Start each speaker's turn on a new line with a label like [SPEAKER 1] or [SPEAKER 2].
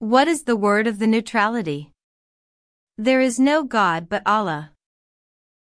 [SPEAKER 1] What is the word of the neutrality? There is no God but Allah.